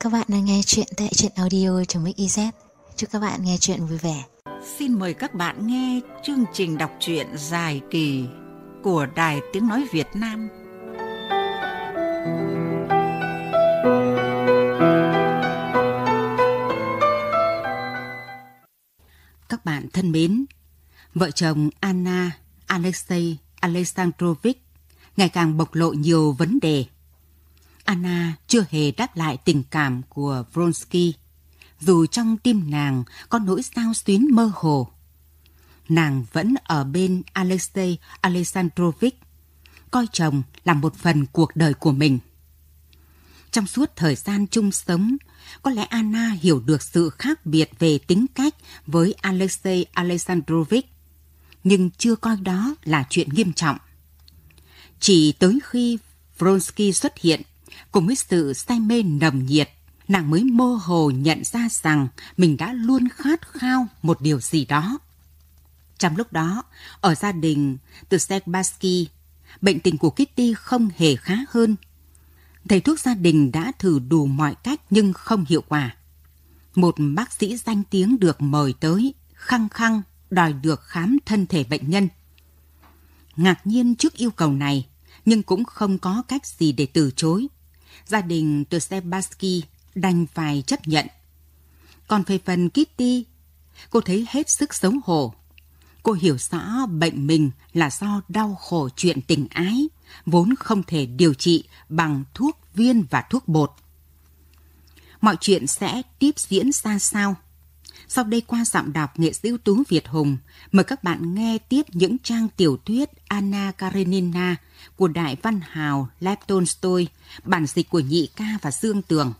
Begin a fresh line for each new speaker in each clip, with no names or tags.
Các bạn đang nghe chuyện tại truyện audio.mix.iz. Chúc các bạn nghe chuyện vui vẻ.
Xin mời các bạn nghe chương trình đọc truyện dài kỳ của Đài Tiếng Nói Việt Nam. Các bạn thân mến, vợ chồng Anna Alexei Alexandrovich ngày càng bộc lộ nhiều vấn đề. Anna chưa hề đáp lại tình cảm của Vronsky, dù trong tim nàng có nỗi sao xuyến mơ hồ. Nàng vẫn ở bên Alexei Alexandrovich, coi chồng là một phần cuộc đời của mình. Trong suốt thời gian chung sống, có lẽ Anna hiểu được sự khác biệt về tính cách với Alexei Alexandrovich, nhưng chưa coi đó là chuyện nghiêm trọng. Chỉ tới khi Vronsky xuất hiện, cùng với sự say mê nồng nhiệt, nàng mới mơ hồ nhận ra rằng mình đã luôn khát khao một điều gì đó. Trong lúc đó, ở gia đình từ Sekbaski, bệnh tình của Kitty không hề khá hơn. Thầy thuốc gia đình đã thử đủ mọi cách nhưng không hiệu quả. Một bác sĩ danh tiếng được mời tới, khăng khăng đòi được khám thân thể bệnh nhân. Ngạc nhiên trước yêu cầu này, nhưng cũng không có cách gì để từ chối. Gia đình từ đành phải chấp nhận. Còn về phần Kitty, cô thấy hết sức xấu hổ. Cô hiểu rõ bệnh mình là do đau khổ chuyện tình ái, vốn không thể điều trị bằng thuốc viên và thuốc bột. Mọi chuyện sẽ tiếp diễn ra sao? Sau đây qua giọng đọc nghệ sĩ ưu tú Việt Hùng, mời các bạn nghe tiếp những trang tiểu thuyết Anna Karenina của đại văn hào Lev Tolstoy, bản dịch của Nhị Ca và Dương Tường.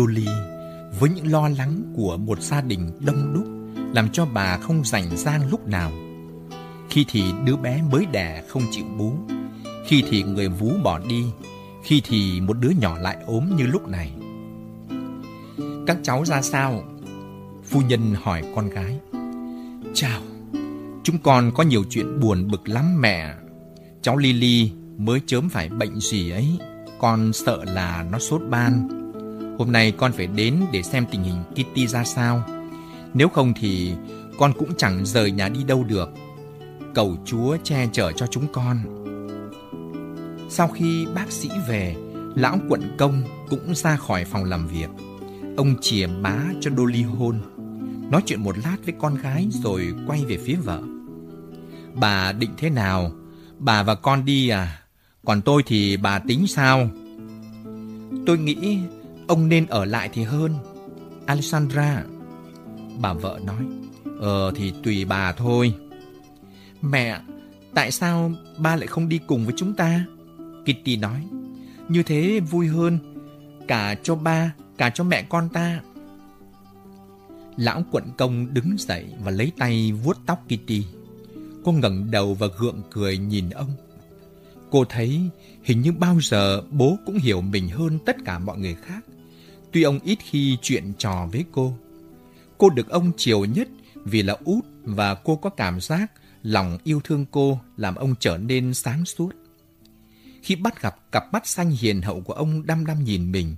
Dolly với những lo lắng của một gia đình đông đúc làm cho bà không rảnh rang lúc nào. Khi thì đứa bé mới đẻ không chịu bú, khi thì người vú bỏ đi, khi thì một đứa nhỏ lại ốm như lúc này. Các cháu ra sao? Phu nhân hỏi con gái. Chào, chúng con có nhiều chuyện buồn bực lắm mẹ. Cháu Lily mới chớm phải bệnh gì ấy, con sợ là nó sốt ban. Hôm nay con phải đến để xem tình hình Kitty ra sao. Nếu không thì con cũng chẳng rời nhà đi đâu được. Cầu Chúa che chở cho chúng con. Sau khi bác sĩ về, lão quận công cũng ra khỏi phòng làm việc. Ông chìa bá cho Dolly hôn. Nói chuyện một lát với con gái rồi quay về phía vợ. Bà định thế nào? Bà và con đi à? Còn tôi thì bà tính sao? Tôi nghĩ ông nên ở lại thì hơn. Alexandra, bà vợ nói. Ờ thì tùy bà thôi. Mẹ, tại sao ba lại không đi cùng với chúng ta? Kitty nói. Như thế vui hơn, cả cho ba, cả cho mẹ con ta. Lão quận công đứng dậy và lấy tay vuốt tóc Kitty. Cô ngẩng đầu và gượng cười nhìn ông. Cô thấy hình như bao giờ bố cũng hiểu mình hơn tất cả mọi người khác. Tuy ông ít khi chuyện trò với cô. Cô được ông chiều nhất vì là út và cô có cảm giác lòng yêu thương cô làm ông trở nên sáng suốt. Khi bắt gặp cặp mắt xanh hiền hậu của ông đăm đăm nhìn mình,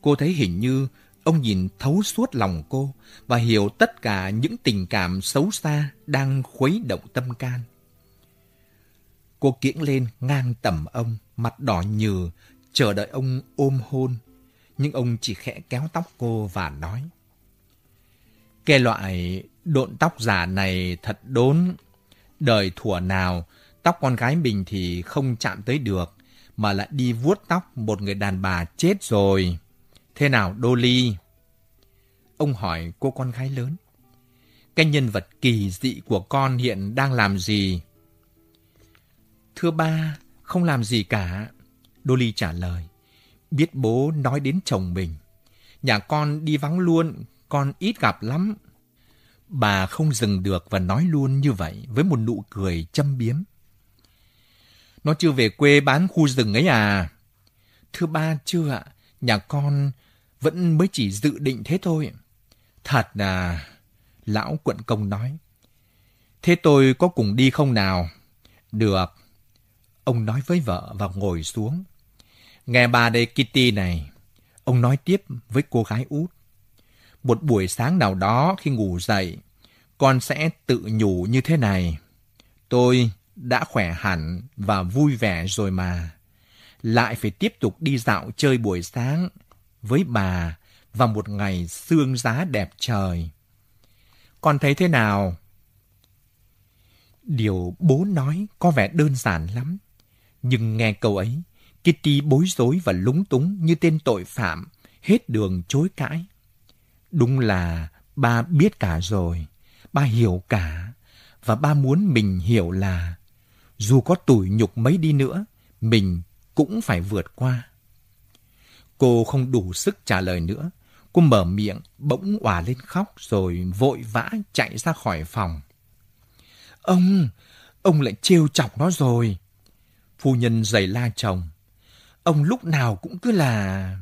cô thấy hình như ông nhìn thấu suốt lòng cô và hiểu tất cả những tình cảm xấu xa đang khuấy động tâm can. Cô kiễng lên ngang tầm ông, mặt đỏ nhừ, chờ đợi ông ôm hôn. Nhưng ông chỉ khẽ kéo tóc cô và nói. Cái loại độn tóc giả này thật đốn. Đời thủa nào, tóc con gái mình thì không chạm tới được, mà lại đi vuốt tóc một người đàn bà chết rồi. Thế nào, Dolly? Ông hỏi cô con gái lớn. Cái nhân vật kỳ dị của con hiện đang làm gì? Thưa ba, không làm gì cả. Dolly trả lời. Biết bố nói đến chồng mình. Nhà con đi vắng luôn, con ít gặp lắm. Bà không dừng được và nói luôn như vậy với một nụ cười châm biếm. Nó chưa về quê bán khu rừng ấy à? Thưa ba, chưa ạ. Nhà con vẫn mới chỉ dự định thế thôi. Thật à, lão quận công nói. Thế tôi có cùng đi không nào? Được. Ông nói với vợ và ngồi xuống. Nghe bà đây Kitty này. Ông nói tiếp với cô gái út. Một buổi sáng nào đó khi ngủ dậy, con sẽ tự nhủ như thế này. Tôi đã khỏe hẳn và vui vẻ rồi mà. Lại phải tiếp tục đi dạo chơi buổi sáng với bà vào một ngày sương giá đẹp trời. Con thấy thế nào? Điều bố nói có vẻ đơn giản lắm. Nhưng nghe câu ấy, Kitty bối rối và lúng túng như tên tội phạm, hết đường chối cãi. Đúng là ba biết cả rồi, ba hiểu cả, và ba muốn mình hiểu là dù có tủi nhục mấy đi nữa, mình cũng phải vượt qua. Cô không đủ sức trả lời nữa. Cô mở miệng, bỗng òa lên khóc rồi vội vã chạy ra khỏi phòng. Ông, ông lại trêu chọc nó rồi. Phu nhân giày la chồng. Ông lúc nào cũng cứ là...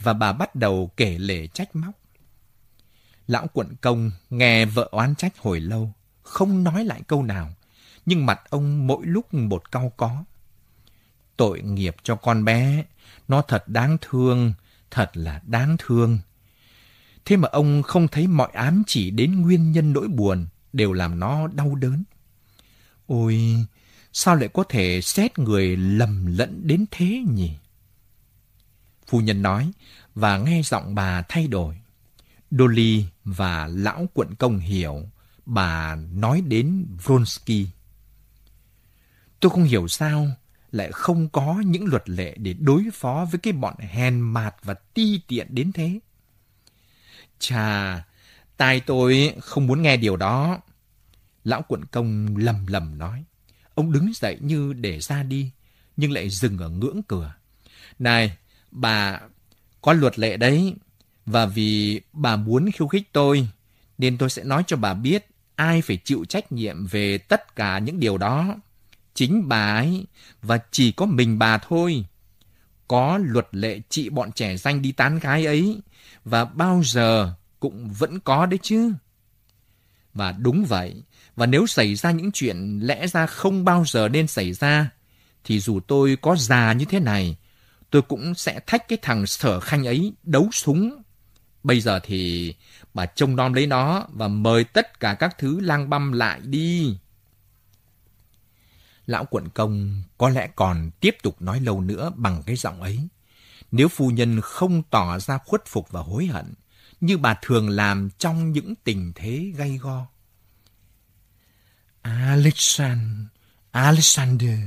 Và bà bắt đầu kể lể trách móc. Lão quận công nghe vợ oán trách hồi lâu, không nói lại câu nào, nhưng mặt ông mỗi lúc một cau có. Tội nghiệp cho con bé, nó thật đáng thương, thật là đáng thương. Thế mà ông không thấy mọi ám chỉ đến nguyên nhân nỗi buồn đều làm nó đau đớn. Ôi, sao lại có thể xét người lầm lẫn đến thế nhỉ? Phu nhân nói và nghe giọng bà thay đổi. Dolly và lão quận công hiểu bà nói đến Vronsky. Tôi không hiểu sao lại không có những luật lệ để đối phó với cái bọn hèn mạt và ti tiện đến thế. Chà, tai tôi không muốn nghe điều đó. Lão quận công lầm lầm nói. Ông đứng dậy như để ra đi, nhưng lại dừng ở ngưỡng cửa. Này, bà, có luật lệ đấy, và vì bà muốn khiêu khích tôi, nên tôi sẽ nói cho bà biết ai phải chịu trách nhiệm về tất cả những điều đó. Chính bà ấy, và chỉ có mình bà thôi. Có luật lệ trị bọn trẻ danh đi tán gái ấy, và bao giờ cũng vẫn có đấy chứ. Và đúng vậy, và nếu xảy ra những chuyện lẽ ra không bao giờ nên xảy ra, thì dù tôi có già như thế này, tôi cũng sẽ thách cái thằng sở khanh ấy đấu súng. Bây giờ thì bà trông nom lấy nó và mời tất cả các thứ lang băm lại đi. Lão quận công có lẽ còn tiếp tục nói lâu nữa bằng cái giọng ấy. Nếu phu nhân không tỏ ra khuất phục và hối hận, như bà thường làm trong những tình thế gay go. Alexander, Alexander.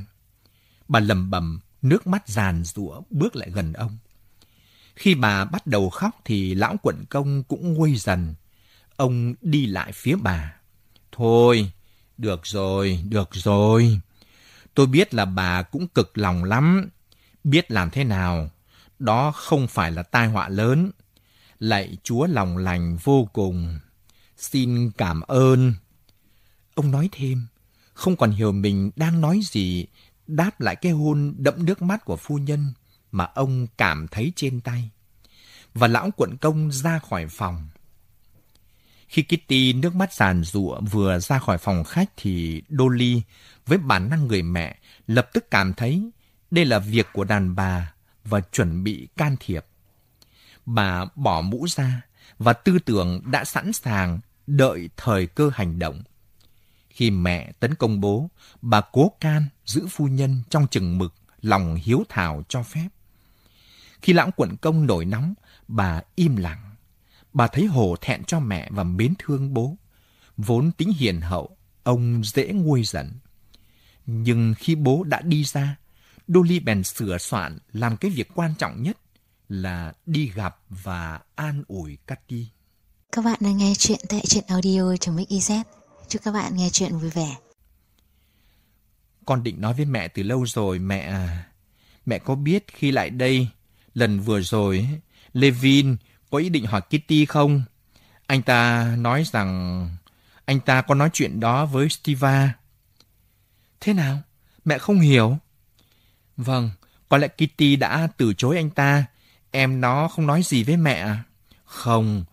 Bà lầm bầm, nước mắt giàn rủa bước lại gần ông. Khi bà bắt đầu khóc thì lão quận công cũng nguôi dần. Ông đi lại phía bà. Thôi, được rồi, được rồi. Tôi biết là bà cũng cực lòng lắm. Biết làm thế nào. Đó không phải là tai họa lớn. Lạy Chúa lòng lành vô cùng. Xin cảm ơn. Ông nói thêm, không còn hiểu mình đang nói gì, đáp lại cái hôn đẫm nước mắt của phu nhân mà ông cảm thấy trên tay. Và lão quận công ra khỏi phòng. Khi Kitty nước mắt giàn rụa vừa ra khỏi phòng khách thì Dolly với bản năng người mẹ lập tức cảm thấy đây là việc của đàn bà và chuẩn bị can thiệp. Bà bỏ mũ ra và tư tưởng đã sẵn sàng đợi thời cơ hành động. Khi mẹ tấn công bố, bà cố can giữ phu nhân trong chừng mực, lòng hiếu thảo cho phép. Khi lãng quận công nổi nóng, bà im lặng. Bà thấy hổ thẹn cho mẹ và mến thương bố. Vốn tính hiền hậu, ông dễ nguôi giận. Nhưng khi bố đã đi ra, Dolly bèn sửa soạn làm cái việc quan trọng nhất là đi gặp và an ủi Cathy.
Các bạn đang nghe chuyện tại truyện audio.mix.iz. Chúc các bạn nghe chuyện vui vẻ.
Con định nói với mẹ từ lâu rồi, mẹ à. Mẹ có biết khi lại đây, lần vừa rồi, Levin có ý định hỏi Kitty không? Anh ta nói rằng anh ta có nói chuyện đó với Stiva. Thế nào? Mẹ không hiểu. Vâng, có lẽ Kitty đã từ chối anh ta. Em nó không nói gì với mẹ à? Không,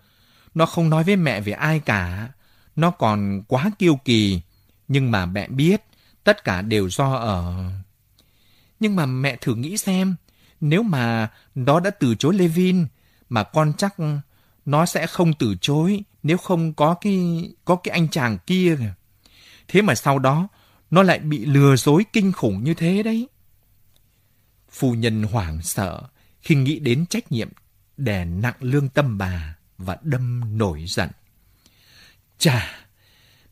nó không nói với mẹ về ai cả. Nó còn quá kiêu kỳ. Nhưng mà mẹ biết, tất cả đều do ở... Nhưng mà mẹ thử nghĩ xem, nếu mà nó đã từ chối Levin, mà con chắc nó sẽ không từ chối nếu không có cái có cái anh chàng kia kìa. Thế mà sau đó nó lại bị lừa dối kinh khủng như thế đấy. Phu nhân hoảng sợ khi nghĩ đến trách nhiệm đè nặng lương tâm bà và đâm nổi giận. Chà,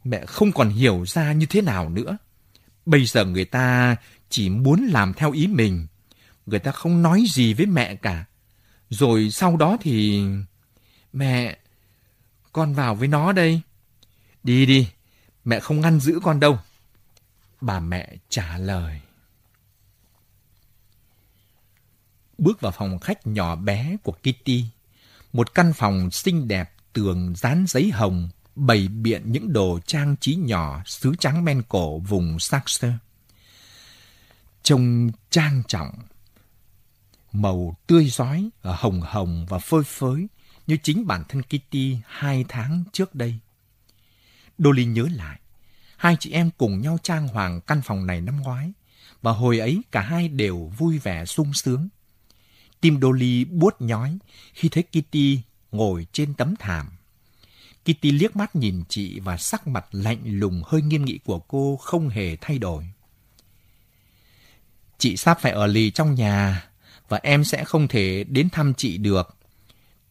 mẹ không còn hiểu ra như thế nào nữa. Bây giờ người ta chỉ muốn làm theo ý mình. Người ta không nói gì với mẹ cả. Rồi sau đó thì... Mẹ, con vào với nó đây. Đi đi, mẹ không ngăn giữ con đâu. Bà mẹ trả lời. Bước vào phòng khách nhỏ bé của Kitty. Một căn phòng xinh đẹp, tường dán giấy hồng, bày biện những đồ trang trí nhỏ sứ trắng men cổ vùng Saxe. Trông trang trọng, màu tươi rói, ờ, hồng hồng và phơi phới như chính bản thân Kitty hai tháng trước đây. Dolly nhớ lại, hai chị em cùng nhau trang hoàng căn phòng này năm ngoái, và hồi ấy cả hai đều vui vẻ sung sướng. Tim Dolly buốt nhói khi thấy Kitty ngồi trên tấm thảm. Kitty liếc mắt nhìn chị và sắc mặt lạnh lùng hơi nghiêm nghị của cô không hề thay đổi. Chị sắp phải ở lì trong nhà và em sẽ không thể đến thăm chị được.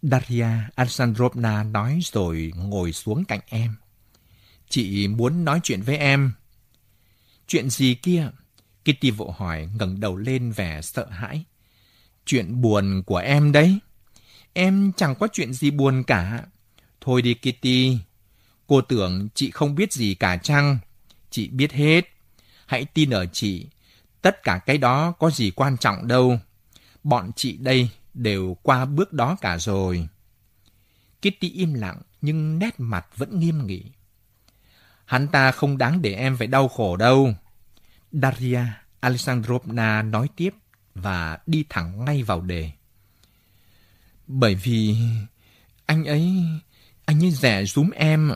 Daria Alexandrovna nói rồi ngồi xuống cạnh em. Chị muốn nói chuyện với em. Chuyện gì kia? Kitty vội hỏi, ngẩng đầu lên vẻ sợ hãi. Chuyện buồn của em đấy. Em chẳng có chuyện gì buồn cả. Thôi đi, Kitty. Cô tưởng chị không biết gì cả chăng? Chị biết hết. Hãy tin ở chị. Tất cả cái đó có gì quan trọng đâu. Bọn chị đây đều qua bước đó cả rồi. Kitty im lặng nhưng nét mặt vẫn nghiêm nghị. Hắn ta không đáng để em phải đau khổ đâu. Daria Alexandrovna nói tiếp và đi thẳng ngay vào đề. Bởi vì anh ấy, anh ấy rẻ rúm em.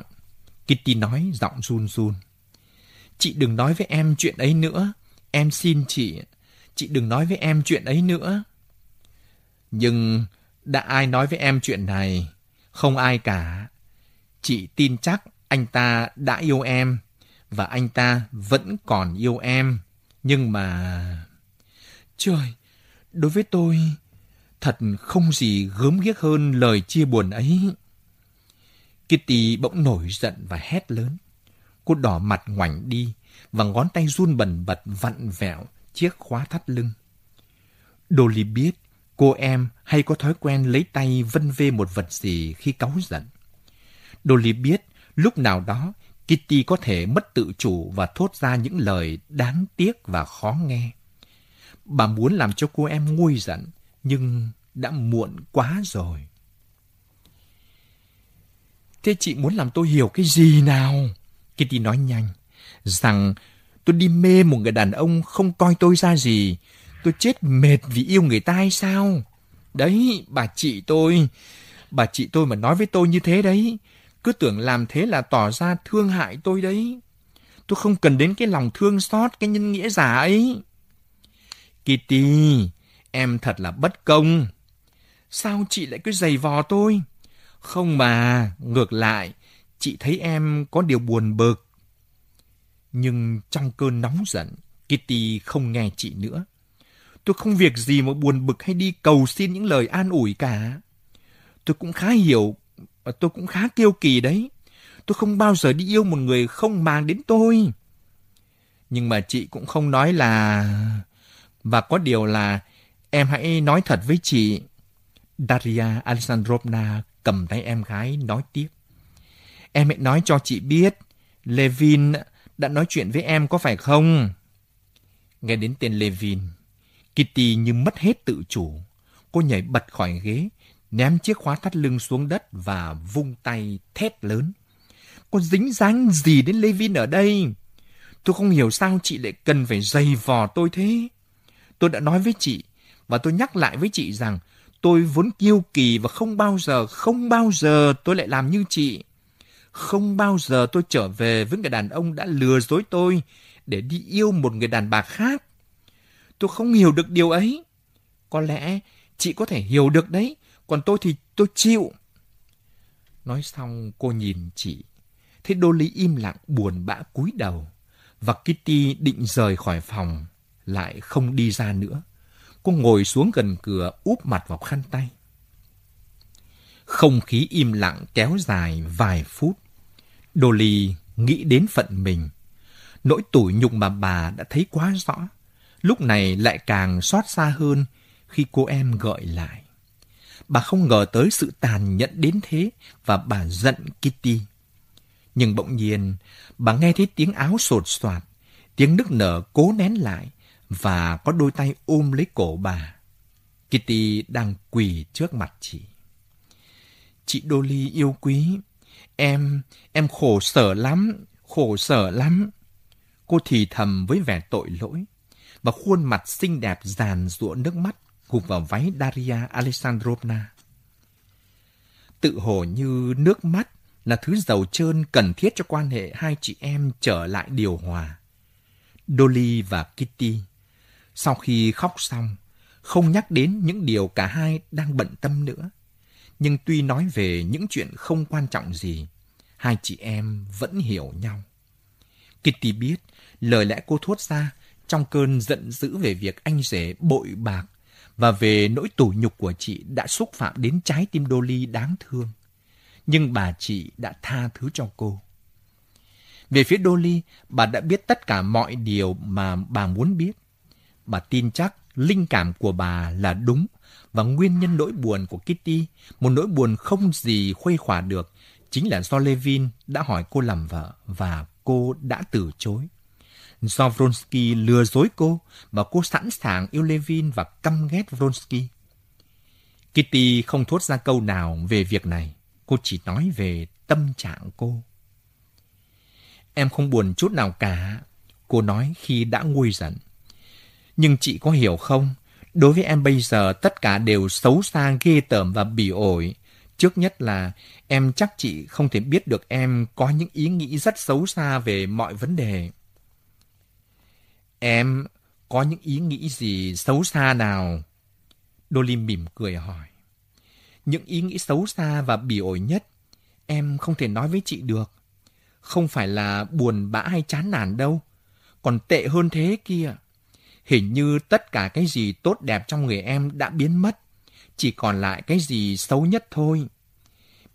Kitty nói giọng run run. Chị đừng nói với em chuyện ấy nữa. Em xin chị. Chị đừng nói với em chuyện ấy nữa. Nhưng đã ai nói với em chuyện này? Không ai cả. Chị tin chắc anh ta đã yêu em và anh ta vẫn còn yêu em. Nhưng mà... Trời, đối với tôi, thật không gì gớm ghiếc hơn lời chia buồn ấy. Kitty bỗng nổi giận và hét lớn. Cô đỏ mặt ngoảnh đi và ngón tay run bần bật vặn vẹo chiếc khóa thắt lưng. Dolly biết cô em hay có thói quen lấy tay vân vê một vật gì khi cáu giận. Dolly biết lúc nào đó Kitty có thể mất tự chủ và thốt ra những lời đáng tiếc và khó nghe. Bà muốn làm cho cô em nguôi giận, nhưng đã muộn quá rồi. Thế chị muốn làm tôi hiểu cái gì nào? Kitty nói nhanh, rằng tôi đi mê một người đàn ông không coi tôi ra gì. Tôi chết mệt vì yêu người ta hay sao? Đấy, bà chị tôi, bà chị tôi mà nói với tôi như thế đấy, cứ tưởng làm thế là tỏ ra thương hại tôi đấy. Tôi không cần đến cái lòng thương xót, cái nhân nghĩa giả ấy. Kitty, em thật là bất công. Sao chị lại cứ giày vò tôi? Không mà, ngược lại, chị thấy em có điều buồn bực. Nhưng trong cơn nóng giận, Kitty không nghe chị nữa. Tôi không việc gì mà buồn bực hay đi cầu xin những lời an ủi cả. Tôi cũng khá hiểu, và tôi cũng khá kiêu kỳ đấy. Tôi không bao giờ đi yêu một người không mang đến tôi. Nhưng mà chị cũng không nói là... Và có điều là em hãy nói thật với chị. Daria Alexandrovna cầm tay em gái nói tiếp. Em hãy nói cho chị biết, Levin đã nói chuyện với em có phải không? Nghe đến tên Levin, Kitty như mất hết tự chủ. Cô nhảy bật khỏi ghế, ném chiếc khóa thắt lưng xuống đất và vung tay thét lớn. Có dính dáng gì đến Levin ở đây? Tôi không hiểu sao chị lại cần phải dày vò tôi thế tôi đã nói với chị, và tôi nhắc lại với chị rằng tôi vốn kiêu kỳ và không bao giờ, không bao giờ tôi lại làm như chị. Không bao giờ tôi trở về với người đàn ông đã lừa dối tôi để đi yêu một người đàn bà khác. Tôi không hiểu được điều ấy. Có lẽ chị có thể hiểu được đấy, còn tôi thì tôi chịu. Nói xong cô nhìn chị, thấy Dolly im lặng buồn bã cúi đầu, và Kitty định rời khỏi phòng, lại không đi ra nữa. Cô ngồi xuống gần cửa úp mặt vào khăn tay. Không khí im lặng kéo dài vài phút. Dolly nghĩ đến phận mình. Nỗi tủi nhục mà bà đã thấy quá rõ. Lúc này lại càng xót xa hơn khi cô em gợi lại. Bà không ngờ tới sự tàn nhẫn đến thế và bà giận Kitty. Nhưng bỗng nhiên, bà nghe thấy tiếng áo sột soạt, tiếng nức nở cố nén lại và có đôi tay ôm lấy cổ bà. Kitty đang quỳ trước mặt chị. Chị Dolly yêu quý, em, em khổ sở lắm, khổ sở lắm. Cô thì thầm với vẻ tội lỗi, và khuôn mặt xinh đẹp giàn rụa nước mắt gục vào váy Daria Alexandrovna. Tự hồ như nước mắt là thứ dầu trơn cần thiết cho quan hệ hai chị em trở lại điều hòa. Dolly và Kitty, sau khi khóc xong, không nhắc đến những điều cả hai đang bận tâm nữa. Nhưng tuy nói về những chuyện không quan trọng gì, hai chị em vẫn hiểu nhau. Kitty biết lời lẽ cô thốt ra trong cơn giận dữ về việc anh rể bội bạc và về nỗi tủ nhục của chị đã xúc phạm đến trái tim Dolly đáng thương. Nhưng bà chị đã tha thứ cho cô. Về phía Dolly, bà đã biết tất cả mọi điều mà bà muốn biết. Bà tin chắc linh cảm của bà là đúng và nguyên nhân nỗi buồn của Kitty, một nỗi buồn không gì khuây khỏa được, chính là do Levin đã hỏi cô làm vợ và cô đã từ chối. Do Vronsky lừa dối cô và cô sẵn sàng yêu Levin và căm ghét Vronsky. Kitty không thốt ra câu nào về việc này. Cô chỉ nói về tâm trạng cô. Em không buồn chút nào cả, cô nói khi đã nguôi giận. Nhưng chị có hiểu không, đối với em bây giờ tất cả đều xấu xa, ghê tởm và bỉ ổi. Trước nhất là em chắc chị không thể biết được em có những ý nghĩ rất xấu xa về mọi vấn đề. Em có những ý nghĩ gì xấu xa nào? Dolly mỉm cười hỏi. Những ý nghĩ xấu xa và bỉ ổi nhất, em không thể nói với chị được. Không phải là buồn bã hay chán nản đâu, còn tệ hơn thế kia. Hình như tất cả cái gì tốt đẹp trong người em đã biến mất, chỉ còn lại cái gì xấu nhất thôi.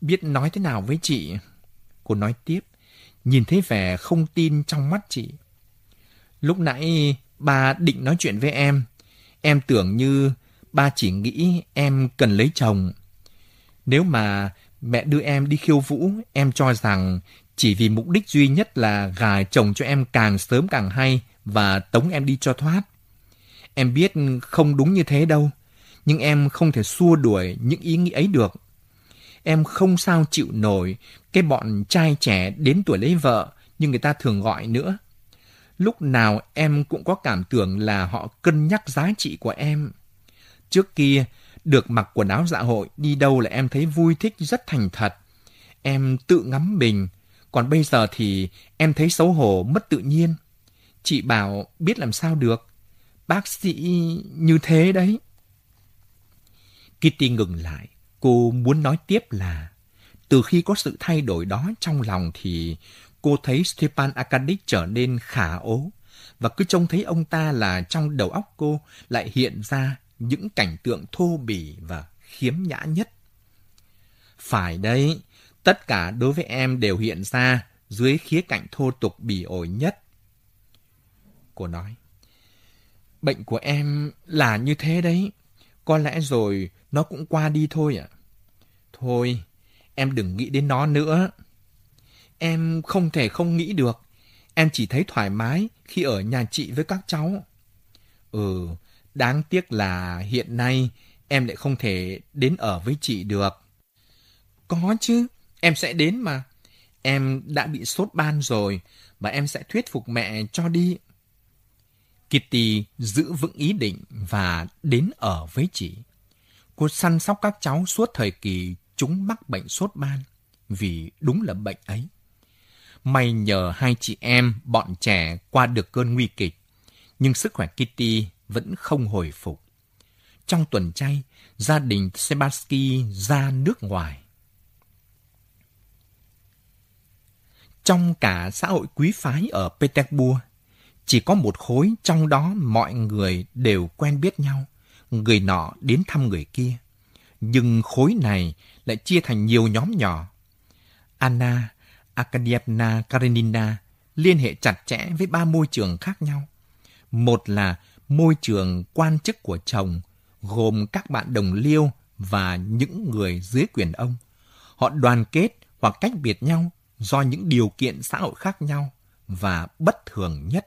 Biết nói thế nào với chị? Cô nói tiếp, nhìn thấy vẻ không tin trong mắt chị. Lúc nãy ba định nói chuyện với em. Em tưởng như ba chỉ nghĩ em cần lấy chồng. Nếu mà mẹ đưa em đi khiêu vũ, em cho rằng chỉ vì mục đích duy nhất là gà chồng cho em càng sớm càng hay và tống em đi cho thoát. Em biết không đúng như thế đâu, nhưng em không thể xua đuổi những ý nghĩ ấy được. Em không sao chịu nổi cái bọn trai trẻ đến tuổi lấy vợ như người ta thường gọi nữa. Lúc nào em cũng có cảm tưởng là họ cân nhắc giá trị của em. Trước kia, được mặc quần áo dạ hội đi đâu là em thấy vui thích rất thành thật. Em tự ngắm mình, còn bây giờ thì em thấy xấu hổ mất tự nhiên. Chị bảo biết làm sao được. Bác sĩ như thế đấy. Kitty ngừng lại. Cô muốn nói tiếp là từ khi có sự thay đổi đó trong lòng thì cô thấy Stepan Arkadyevich trở nên khả ố và cứ trông thấy ông ta là trong đầu óc cô lại hiện ra những cảnh tượng thô bỉ và khiếm nhã nhất. Phải đấy, tất cả đối với em đều hiện ra dưới khía cạnh thô tục bỉ ổi nhất. Cô nói, bệnh của em là như thế đấy, có lẽ rồi nó cũng qua đi thôi ạ. À? Thôi, em đừng nghĩ đến nó nữa. Em không thể không nghĩ được. Em chỉ thấy thoải mái khi ở nhà chị với các cháu. Ừ, đáng tiếc là hiện nay em lại không thể đến ở với chị được. Có chứ, em sẽ đến mà. Em đã bị sốt ban rồi, và em sẽ thuyết phục mẹ cho đi. Kitty giữ vững ý định và đến ở với chị. Cô săn sóc các cháu suốt thời kỳ chúng mắc bệnh sốt ban, vì đúng là bệnh ấy. May nhờ hai chị em, bọn trẻ qua được cơn nguy kịch, nhưng sức khỏe Kitty vẫn không hồi phục. Trong tuần chay, gia đình Sebaski ra nước ngoài. Trong cả xã hội quý phái ở Petersburg, chỉ có một khối trong đó mọi người đều quen biết nhau, người nọ đến thăm người kia. Nhưng khối này lại chia thành nhiều nhóm nhỏ. Anna, Arkadyevna Karenina liên hệ chặt chẽ với ba môi trường khác nhau. Một là môi trường quan chức của chồng, gồm các bạn đồng liêu và những người dưới quyền ông. Họ đoàn kết hoặc cách biệt nhau do những điều kiện xã hội khác nhau và bất thường nhất.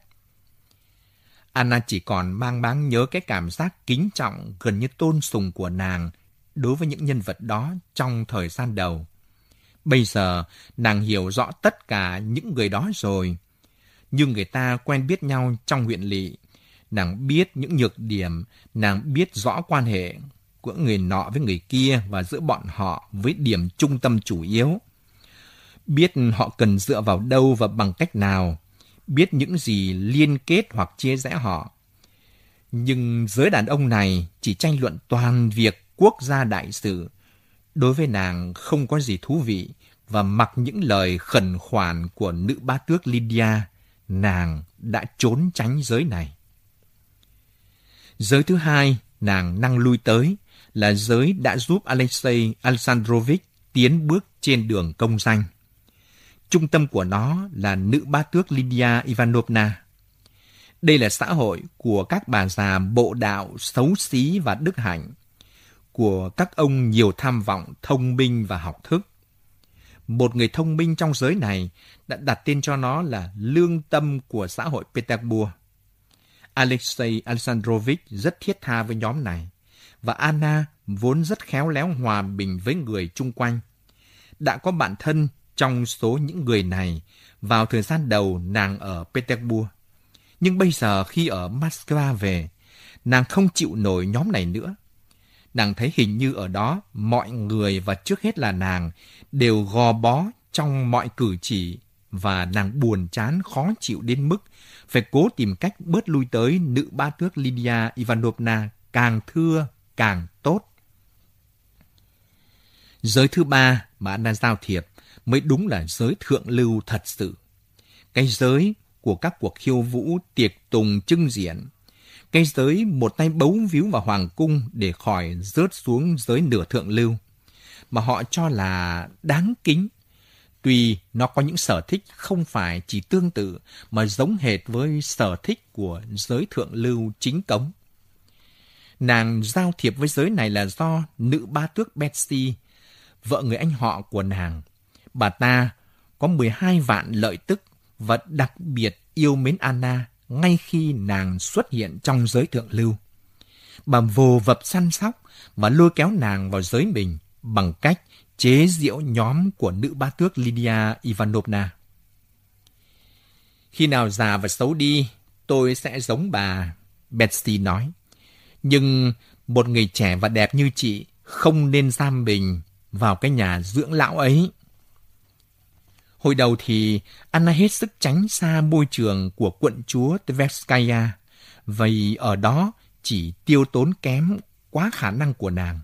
Anna chỉ còn mang máng nhớ cái cảm giác kính trọng gần như tôn sùng của nàng đối với những nhân vật đó trong thời gian đầu. Bây giờ, nàng hiểu rõ tất cả những người đó rồi. Nhưng người ta quen biết nhau trong huyện lỵ. Nàng biết những nhược điểm, nàng biết rõ quan hệ của người nọ với người kia và giữa bọn họ với điểm trung tâm chủ yếu. Biết họ cần dựa vào đâu và bằng cách nào. Biết những gì liên kết hoặc chia rẽ họ. Nhưng giới đàn ông này chỉ tranh luận toàn việc quốc gia đại sự. Đối với nàng không có gì thú vị và mặc những lời khẩn khoản của nữ ba tước Lydia, nàng đã trốn tránh giới này. Giới thứ hai nàng năng lui tới là giới đã giúp Alexei Alexandrovich tiến bước trên đường công danh. Trung tâm của nó là nữ bá tước Lydia Ivanovna. Đây là xã hội của các bà già bộ đạo xấu xí và đức hạnh, của các ông nhiều tham vọng, thông minh và học thức. Một người thông minh trong giới này đã đặt tên cho nó là lương tâm của xã hội Petersburg. Alexei Alexandrovich rất thiết tha với nhóm này, và Anna vốn rất khéo léo hòa bình với người chung quanh. Đã có bạn thân trong số những người này vào thời gian đầu nàng ở Petersburg. Nhưng bây giờ khi ở Moscow về, nàng không chịu nổi nhóm này nữa. Nàng thấy hình như ở đó mọi người và trước hết là nàng đều gò bó trong mọi cử chỉ và nàng buồn chán khó chịu đến mức phải cố tìm cách bớt lui tới nữ ba tước Lydia Ivanovna càng thưa càng tốt. Giới thứ ba mà anh đã giao thiệp mới đúng là giới thượng lưu thật sự. Cái giới của các cuộc khiêu vũ tiệc tùng trưng diện. Cái giới một tay bấu víu vào hoàng cung để khỏi rớt xuống giới nửa thượng lưu. Mà họ cho là đáng kính. Tuy nó có những sở thích không phải chỉ tương tự mà giống hệt với sở thích của giới thượng lưu chính cống. Nàng giao thiệp với giới này là do nữ ba tước Betsy, vợ người anh họ của nàng. Bà ta có 12 vạn lợi tức và đặc biệt yêu mến Anna ngay khi nàng xuất hiện trong giới thượng lưu. Bà vồ vập săn sóc và lôi kéo nàng vào giới mình bằng cách chế diễu nhóm của nữ ba tước Lydia Ivanovna. Khi nào già và xấu đi, tôi sẽ giống bà, Betsy nói. Nhưng một người trẻ và đẹp như chị không nên giam mình vào cái nhà dưỡng lão ấy. Hồi đầu thì Anna hết sức tránh xa môi trường của quận chúa Tverskaya, vì ở đó chỉ tiêu tốn kém quá khả năng của nàng.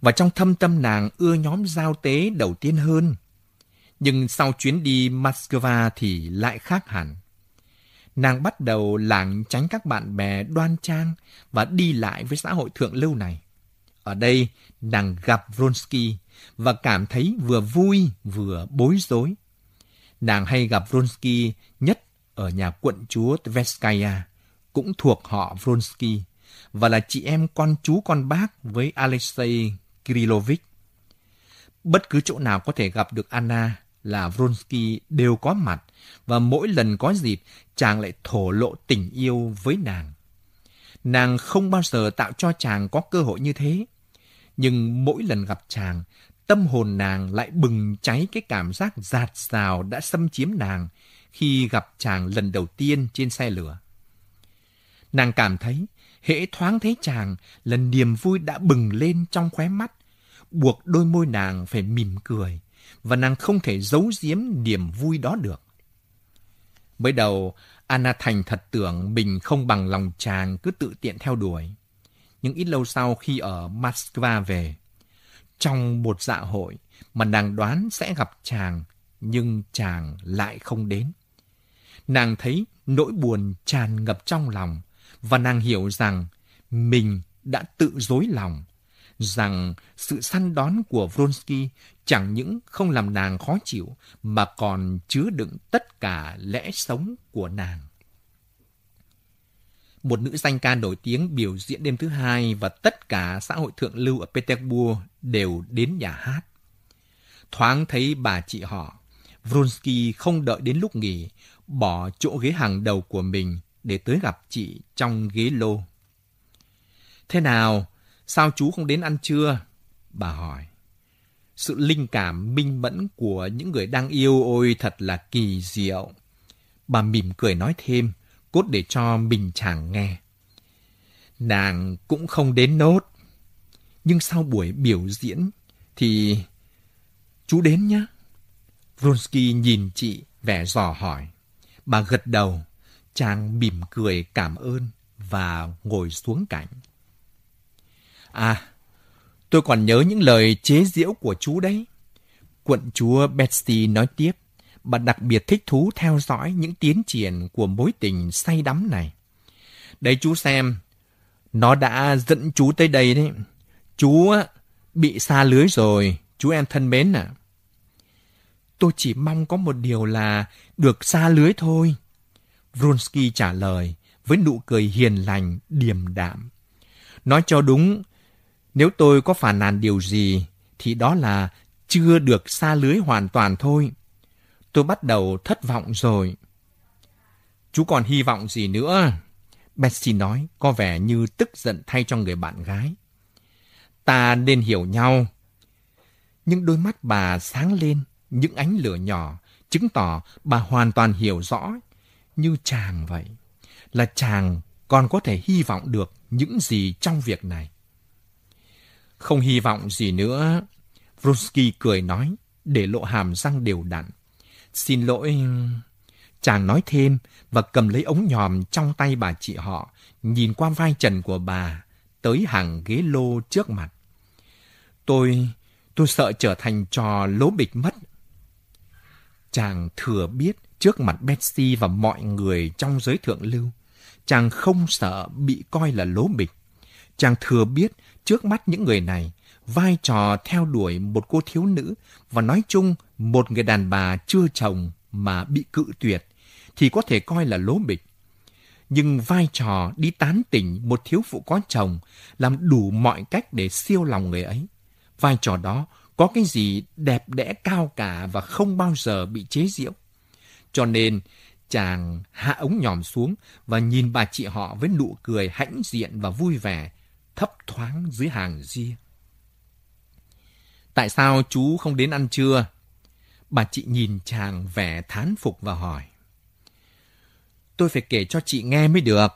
Và trong thâm tâm nàng ưa nhóm giao tế đầu tiên hơn. Nhưng sau chuyến đi Moscow thì lại khác hẳn. Nàng bắt đầu lảng tránh các bạn bè đoan trang và đi lại với xã hội thượng lưu này. Ở đây, nàng gặp Vronsky và cảm thấy vừa vui vừa bối rối. Nàng hay gặp Vronsky nhất ở nhà quận chúa Tverskaya, cũng thuộc họ Vronsky, và là chị em con chú con bác với Alexei Kirillovich Bất cứ chỗ nào có thể gặp được Anna là Vronsky đều có mặt, và mỗi lần có dịp, chàng lại thổ lộ tình yêu với nàng. Nàng không bao giờ tạo cho chàng có cơ hội như thế. Nhưng mỗi lần gặp chàng, tâm hồn nàng lại bừng cháy cái cảm giác giạt rào đã xâm chiếm nàng khi gặp chàng lần đầu tiên trên xe lửa. Nàng cảm thấy, hễ thoáng thấy chàng là niềm vui đã bừng lên trong khóe mắt, buộc đôi môi nàng phải mỉm cười, và nàng không thể giấu giếm niềm vui đó được. Mới đầu, Anna thành thật tưởng mình không bằng lòng chàng cứ tự tiện theo đuổi. Nhưng ít lâu sau khi ở Moscow về, trong một dạ hội mà nàng đoán sẽ gặp chàng, nhưng chàng lại không đến. Nàng thấy nỗi buồn tràn ngập trong lòng và nàng hiểu rằng mình đã tự dối lòng, rằng sự săn đón của Vronsky chẳng những không làm nàng khó chịu mà còn chứa đựng tất cả lẽ sống của nàng. Một nữ danh ca nổi tiếng biểu diễn đêm thứ hai và tất cả xã hội thượng lưu ở Petersburg đều đến nhà hát. Thoáng thấy bà chị họ, Vronsky không đợi đến lúc nghỉ, bỏ chỗ ghế hàng đầu của mình để tới gặp chị trong ghế lô. Thế nào, sao chú không đến ăn trưa? Bà hỏi. Sự linh cảm minh mẫn của những người đang yêu ôi thật là kỳ diệu. Bà mỉm cười nói thêm, cốt để cho mình chàng nghe. Nàng cũng không đến nốt. Nhưng sau buổi biểu diễn thì chú đến nhé. Vronsky nhìn chị vẻ dò hỏi. Bà gật đầu, chàng mỉm cười cảm ơn và ngồi xuống cạnh. À, tôi còn nhớ những lời chế giễu của chú đấy. Quận chúa Betsy nói tiếp, bà đặc biệt thích thú theo dõi những tiến triển của mối tình say đắm này. Đấy chú xem, nó đã dẫn chú tới đây đấy. Chú bị xa lưới rồi, chú em thân mến à. Tôi chỉ mong có một điều là được xa lưới thôi. Vronsky trả lời với nụ cười hiền lành, điềm đạm. Nói cho đúng, nếu tôi có phản nàn điều gì, thì đó là chưa được xa lưới hoàn toàn thôi. Tôi bắt đầu thất vọng rồi. Chú còn hy vọng gì nữa? Betsy nói, có vẻ như tức giận thay cho người bạn gái. Ta nên hiểu nhau. Nhưng đôi mắt bà sáng lên, những ánh lửa nhỏ, chứng tỏ bà hoàn toàn hiểu rõ, như chàng vậy. Là chàng còn có thể hy vọng được những gì trong việc này. Không hy vọng gì nữa, Vronsky cười nói, để lộ hàm răng đều đặn. Xin lỗi... Chàng nói thêm và cầm lấy ống nhòm trong tay bà chị họ, nhìn qua vai trần của bà, tới hàng ghế lô trước mặt. Tôi, tôi sợ trở thành trò lố bịch mất. Chàng thừa biết trước mặt Betsy và mọi người trong giới thượng lưu, chàng không sợ bị coi là lố bịch. Chàng thừa biết trước mắt những người này, vai trò theo đuổi một cô thiếu nữ và nói chung một người đàn bà chưa chồng mà bị cự tuyệt thì có thể coi là lố bịch. Nhưng vai trò đi tán tỉnh một thiếu phụ có chồng làm đủ mọi cách để siêu lòng người ấy. Vai trò đó có cái gì đẹp đẽ cao cả và không bao giờ bị chế giễu. Cho nên, chàng hạ ống nhòm xuống và nhìn bà chị họ với nụ cười hãnh diện và vui vẻ, thấp thoáng dưới hàng ria. Tại sao chú không đến ăn trưa? Bà chị nhìn chàng vẻ thán phục và hỏi. Tôi phải kể cho chị nghe mới được.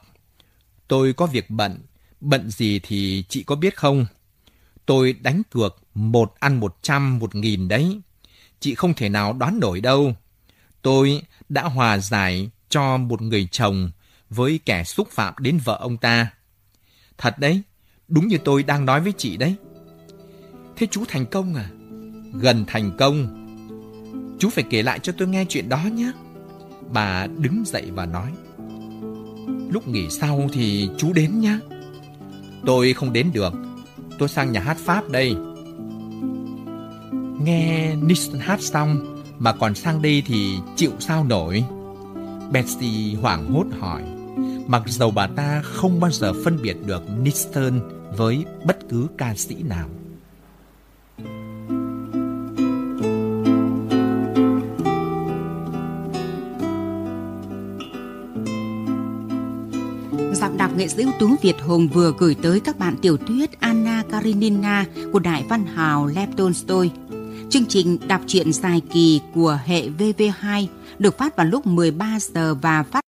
Tôi có việc bận, bận gì thì chị có biết không? Tôi đánh cược một ăn một trăm một nghìn đấy. Chị không thể nào đoán nổi đâu. Tôi đã hòa giải cho một người chồng với kẻ xúc phạm đến vợ ông ta. Thật đấy, đúng như tôi đang nói với chị đấy. Thế chú thành công à? Gần thành công. Chú phải kể lại cho tôi nghe chuyện đó nhé. Bà đứng dậy và nói. Lúc nghỉ sau thì chú đến nhé. Tôi không đến được. Tôi sang nhà hát Pháp đây. Nghe Nixon hát xong mà còn sang đây thì chịu sao nổi? Betsy hoảng hốt hỏi. Mặc dầu bà ta không bao giờ phân biệt được Nixon với bất cứ ca sĩ nào.
Nghệ sĩ ưu tú Việt Hùng vừa gửi tới các bạn tiểu thuyết Anna Karenina của đại văn hào Lev Tolstoy. Chương trình đọc truyện dài kỳ của hệ VV2 được phát vào lúc 13 giờ và phát